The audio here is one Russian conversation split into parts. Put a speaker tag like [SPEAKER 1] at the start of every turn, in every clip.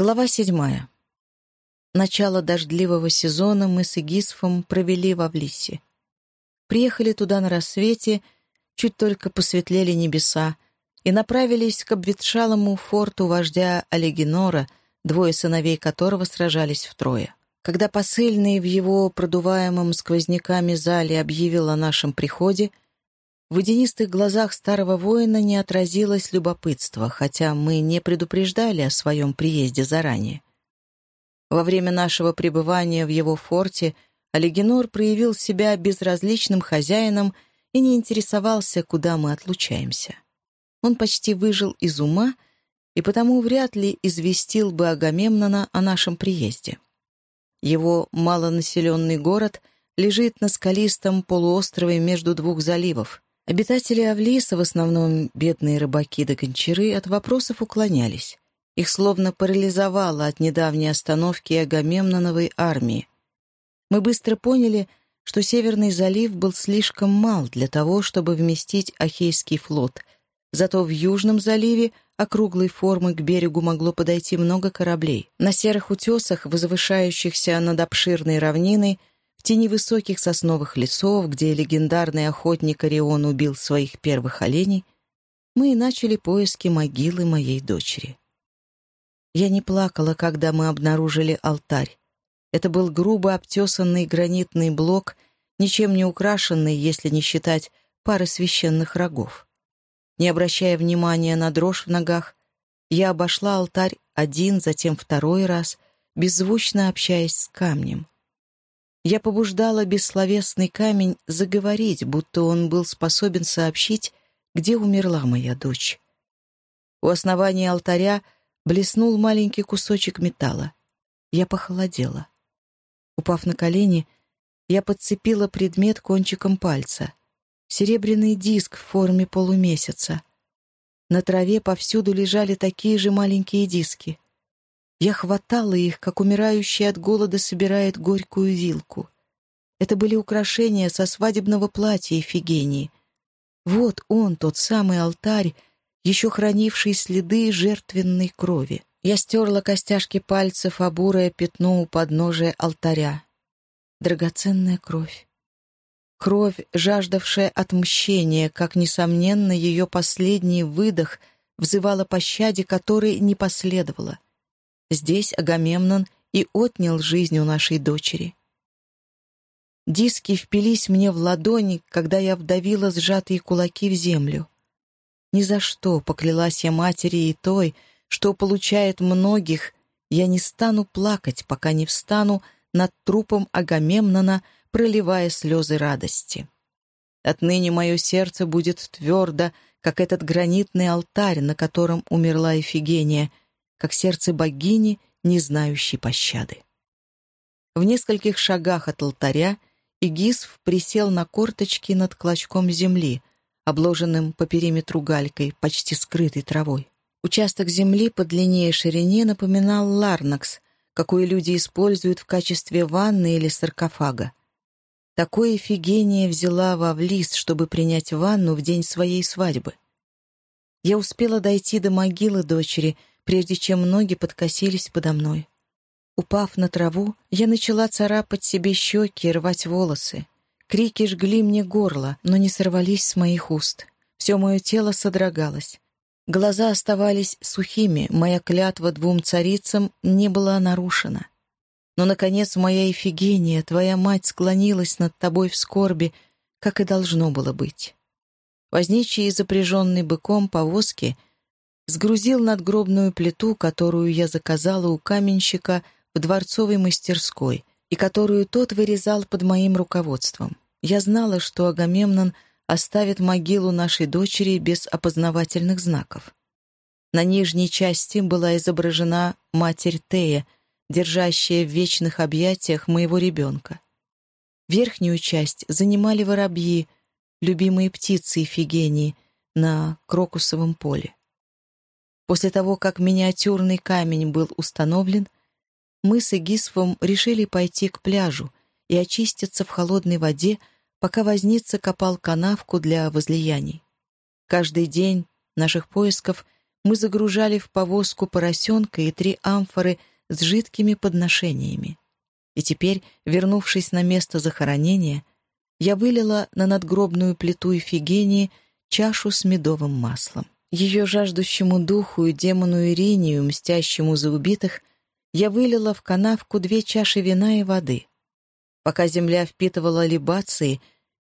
[SPEAKER 1] Глава седьмая. Начало дождливого сезона мы с Игисфом провели в Авлисе. Приехали туда на рассвете, чуть только посветлели небеса, и направились к обветшалому форту вождя Олегинора, двое сыновей которого сражались втрое. Когда посыльный в его продуваемом сквозняками зале объявил о нашем приходе, в водянистых глазах старого воина не отразилось любопытство, хотя мы не предупреждали о своем приезде заранее. Во время нашего пребывания в его форте Олегинор проявил себя безразличным хозяином и не интересовался, куда мы отлучаемся. Он почти выжил из ума и потому вряд ли известил бы Агамемнона о нашем приезде. Его малонаселенный город лежит на скалистом полуострове между двух заливов — Обитатели Авлиса, в основном бедные рыбаки да гончары, от вопросов уклонялись. Их словно парализовало от недавней остановки Агамемноновой армии. Мы быстро поняли, что Северный залив был слишком мал для того, чтобы вместить Ахейский флот, зато в Южном заливе округлой формы к берегу могло подойти много кораблей. На серых утесах, возвышающихся над обширной равниной, в тени высоких сосновых лесов, где легендарный охотник Орион убил своих первых оленей, мы и начали поиски могилы моей дочери. Я не плакала, когда мы обнаружили алтарь. Это был грубо обтесанный гранитный блок, ничем не украшенный, если не считать пары священных рогов. Не обращая внимания на дрожь в ногах, я обошла алтарь один, затем второй раз, беззвучно общаясь с камнем. Я побуждала бессловесный камень заговорить, будто он был способен сообщить, где умерла моя дочь. У основания алтаря блеснул маленький кусочек металла. Я похолодела. Упав на колени, я подцепила предмет кончиком пальца. Серебряный диск в форме полумесяца. На траве повсюду лежали такие же маленькие диски. Я хватала их, как умирающий от голода собирает горькую вилку. Это были украшения со свадебного платья Эфигении. Вот он, тот самый алтарь, еще хранивший следы жертвенной крови. Я стерла костяшки пальцев об бурое пятно у подножия алтаря. Драгоценная кровь. Кровь, жаждавшая отмщения, как, несомненно, ее последний выдох взывала пощаде, которой не последовало — Здесь Агамемнон и отнял жизнь у нашей дочери. Диски впились мне в ладони, когда я вдавила сжатые кулаки в землю. Ни за что, поклялась я матери и той, что получает многих, я не стану плакать, пока не встану над трупом Агамемнона, проливая слезы радости. Отныне мое сердце будет твердо, как этот гранитный алтарь, на котором умерла Эфигения — как сердце богини, не знающей пощады. В нескольких шагах от алтаря Игисф присел на корточки над клочком земли, обложенным по периметру галькой, почти скрытой травой. Участок земли по длине и ширине напоминал ларнакс, какой люди используют в качестве ванны или саркофага. Такое Эфигения взяла во влис, чтобы принять ванну в день своей свадьбы. Я успела дойти до могилы дочери, прежде чем ноги подкосились подо мной. Упав на траву, я начала царапать себе щеки и рвать волосы. Крики жгли мне горло, но не сорвались с моих уст. Все мое тело содрогалось. Глаза оставались сухими, моя клятва двум царицам не была нарушена. Но, наконец, моя Эфигения, твоя мать склонилась над тобой в скорби, как и должно было быть. Возничий, запряженный быком повозки, сгрузил надгробную плиту, которую я заказала у каменщика в дворцовой мастерской и которую тот вырезал под моим руководством. Я знала, что Агамемнон оставит могилу нашей дочери без опознавательных знаков. На нижней части была изображена матерь Тея, держащая в вечных объятиях моего ребенка. Верхнюю часть занимали воробьи, любимые птицы Ифигении, на крокусовом поле. После того, как миниатюрный камень был установлен, мы с Эгисфом решили пойти к пляжу и очиститься в холодной воде, пока возница копал канавку для возлияний. Каждый день наших поисков мы загружали в повозку поросенка и три амфоры с жидкими подношениями. И теперь, вернувшись на место захоронения, я вылила на надгробную плиту Ифигении чашу с медовым маслом. Ее жаждущему духу и демону Иринию, мстящему за убитых, я вылила в канавку две чаши вина и воды. Пока земля впитывала либации,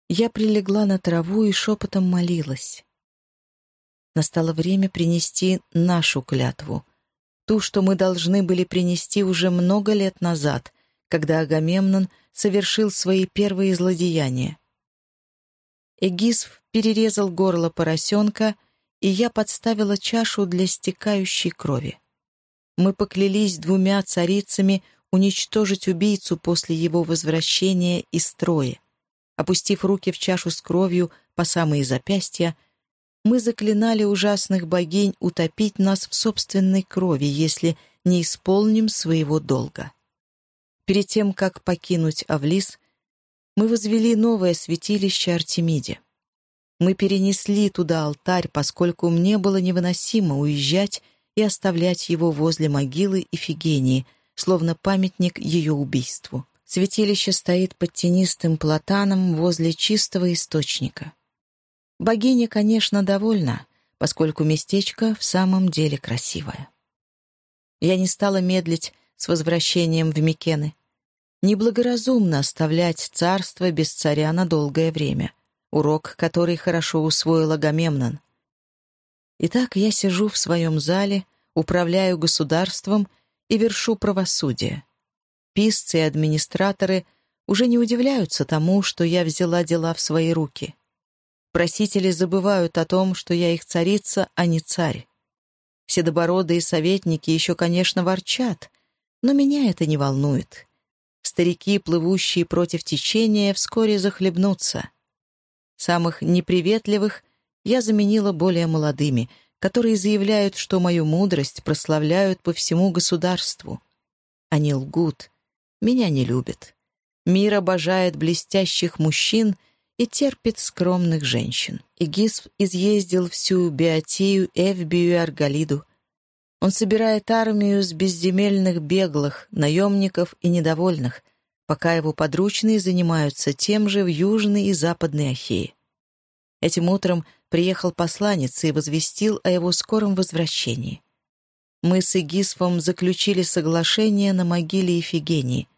[SPEAKER 1] я прилегла на траву и шепотом молилась. Настало время принести нашу клятву, ту, что мы должны были принести уже много лет назад, когда Агамемнон совершил свои первые злодеяния. Эгисф перерезал горло поросенка, и я подставила чашу для стекающей крови. Мы поклялись двумя царицами уничтожить убийцу после его возвращения из строя. Опустив руки в чашу с кровью по самые запястья, мы заклинали ужасных богинь утопить нас в собственной крови, если не исполним своего долга. Перед тем, как покинуть Авлис, мы возвели новое святилище Артемиде. Мы перенесли туда алтарь, поскольку мне было невыносимо уезжать и оставлять его возле могилы Ифигении, словно памятник ее убийству. Святилище стоит под тенистым платаном возле чистого источника. Богиня, конечно, довольна, поскольку местечко в самом деле красивое. Я не стала медлить с возвращением в Микены. Неблагоразумно оставлять царство без царя на долгое время, урок, который хорошо усвоил Агамемнон. Итак, я сижу в своем зале, управляю государством и вершу правосудие. Писцы и администраторы уже не удивляются тому, что я взяла дела в свои руки. Просители забывают о том, что я их царица, а не царь. Все добородые советники еще, конечно, ворчат, но меня это не волнует. Старики, плывущие против течения, вскоре захлебнутся. Самых неприветливых я заменила более молодыми, которые заявляют, что мою мудрость прославляют по всему государству. Они лгут. Меня не любят. Мир обожает блестящих мужчин и терпит скромных женщин. Игисф изъездил всю Биотию, Эвбию и Аргалиду. Он собирает армию с безземельных беглых, наемников и недовольных, пока его подручные занимаются тем же в Южной и Западной Ахее. Этим утром приехал посланец и возвестил о его скором возвращении. Мы с Игисфом заключили соглашение на могиле Ифигении.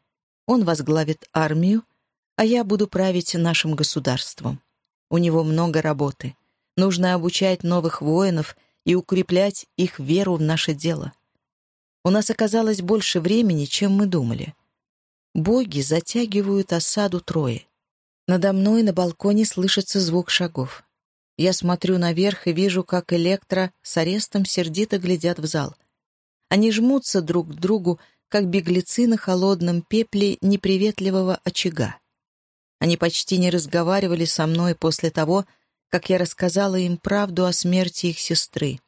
[SPEAKER 1] Он возглавит армию, а я буду править нашим государством. У него много работы. Нужно обучать новых воинов и укреплять их веру в наше дело. У нас оказалось больше времени, чем мы думали. Боги затягивают осаду Трои. Надо мной на балконе слышится звук шагов. Я смотрю наверх и вижу, как Электро с арестом сердито глядят в зал. Они жмутся друг к другу, как беглецы на холодном пепле неприветливого очага. Они почти не разговаривали со мной после того, как я рассказала им правду о смерти их сестры.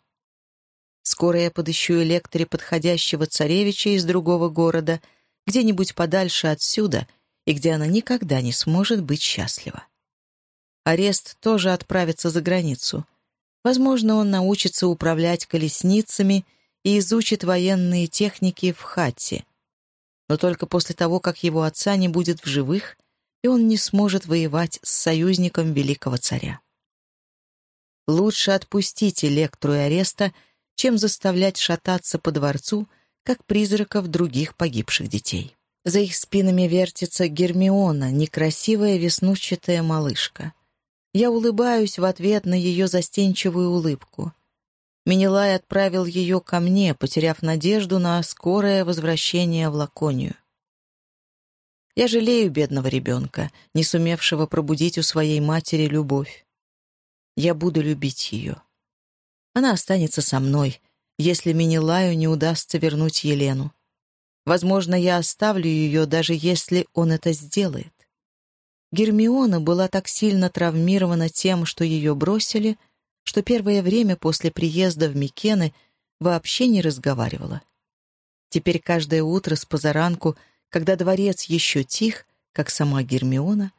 [SPEAKER 1] Скоро я подыщу Электре подходящего царевича из другого города, где-нибудь подальше отсюда — и где она никогда не сможет быть счастлива. Арест тоже отправится за границу. Возможно, он научится управлять колесницами и изучит военные техники в Хатте. Но только после того, как его отца не будет в живых, и он не сможет воевать с союзником великого царя. Лучше отпустить Электру и Ареста, чем заставлять шататься по дворцу, как призраков других погибших детей. За их спинами вертится Гермиона, некрасивая веснущатая малышка. Я улыбаюсь в ответ на ее застенчивую улыбку. Минилай отправил ее ко мне, потеряв надежду на скорое возвращение в Лаконию. Я жалею бедного ребенка, не сумевшего пробудить у своей матери любовь. Я буду любить ее. Она останется со мной, если Минилаю не удастся вернуть Елену. Возможно, я оставлю ее, даже если он это сделает. Гермиона была так сильно травмирована тем, что ее бросили, что первое время после приезда в Микены вообще не разговаривала. Теперь каждое утро с позаранку, когда дворец еще тих, как сама Гермиона,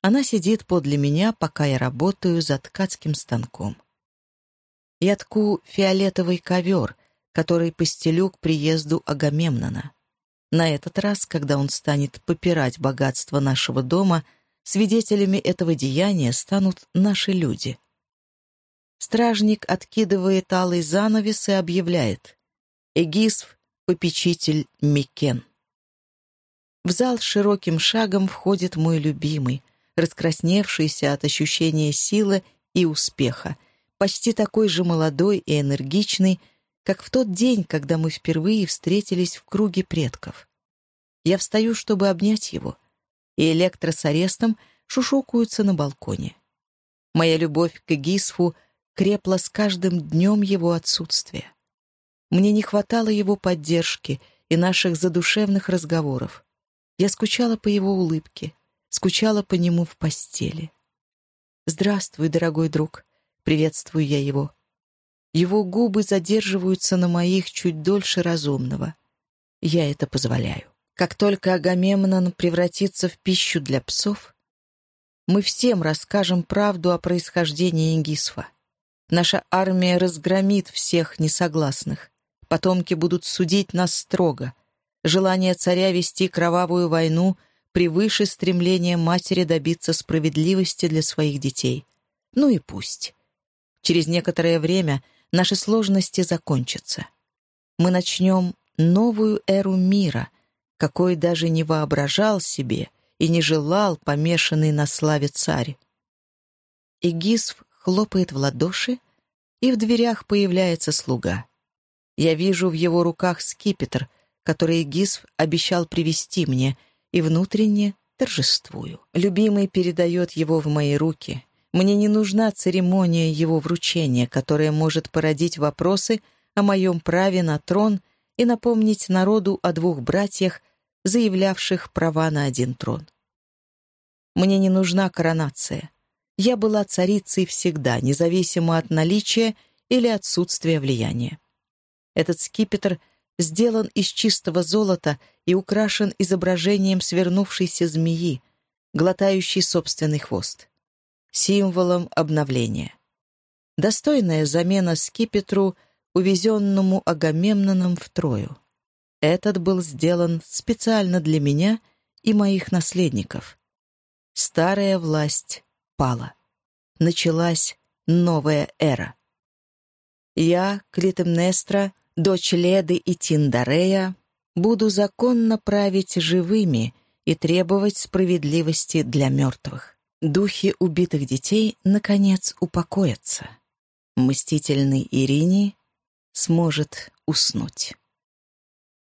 [SPEAKER 1] она сидит подле меня, пока я работаю за ткацким станком. Я тку фиолетовый ковер, который постелю к приезду Агамемнона. На этот раз, когда он станет попирать богатство нашего дома, свидетелями этого деяния станут наши люди. Стражник откидывает алый занавес и объявляет «Эгисф, попечитель Микен». В зал широким шагом входит мой любимый, раскрасневшийся от ощущения силы и успеха, почти такой же молодой и энергичный, как в тот день, когда мы впервые встретились в круге предков. Я встаю, чтобы обнять его, и Электро с Арестом шушукаются на балконе. Моя любовь к Гисфу крепла с каждым днем его отсутствия. Мне не хватало его поддержки и наших задушевных разговоров. Я скучала по его улыбке, скучала по нему в постели. «Здравствуй, дорогой друг», — приветствую я его. Его губы задерживаются на моих чуть дольше разумного. Я это позволяю. Как только Агамемнон превратится в пищу для псов, мы всем расскажем правду о происхождении Ингисфа. Наша армия разгромит всех несогласных. Потомки будут судить нас строго. Желание царя вести кровавую войну превыше стремления матери добиться справедливости для своих детей. Ну и пусть. Через некоторое время наши сложности закончатся. Мы начнем новую эру мира, какой даже не воображал себе и не желал помешанный на славе царь. Игисф хлопает в ладоши, и в дверях появляется слуга. Я вижу в его руках скипетр, который Игисф обещал привести мне, и внутренне торжествую. Любимый передает его в мои руки, мне не нужна церемония его вручения, которая может породить вопросы о моем праве на трон и напомнить народу о двух братьях, заявлявших права на один трон. Мне не нужна коронация. Я была царицей всегда, независимо от наличия или отсутствия влияния. Этот скипетр сделан из чистого золота и украшен изображением свернувшейся змеи, глотающей собственный хвост символом обновления. Достойная замена скипетру, увезенному Агамемноном в Трою. Этот был сделан специально для меня и моих наследников. Старая власть пала. Началась новая эра. Я, Клитемнестра, дочь Леды и Тиндарея, буду законно править живыми и требовать справедливости для мертвых. Духи убитых детей, наконец, упокоятся. Мстительный Ирине сможет уснуть.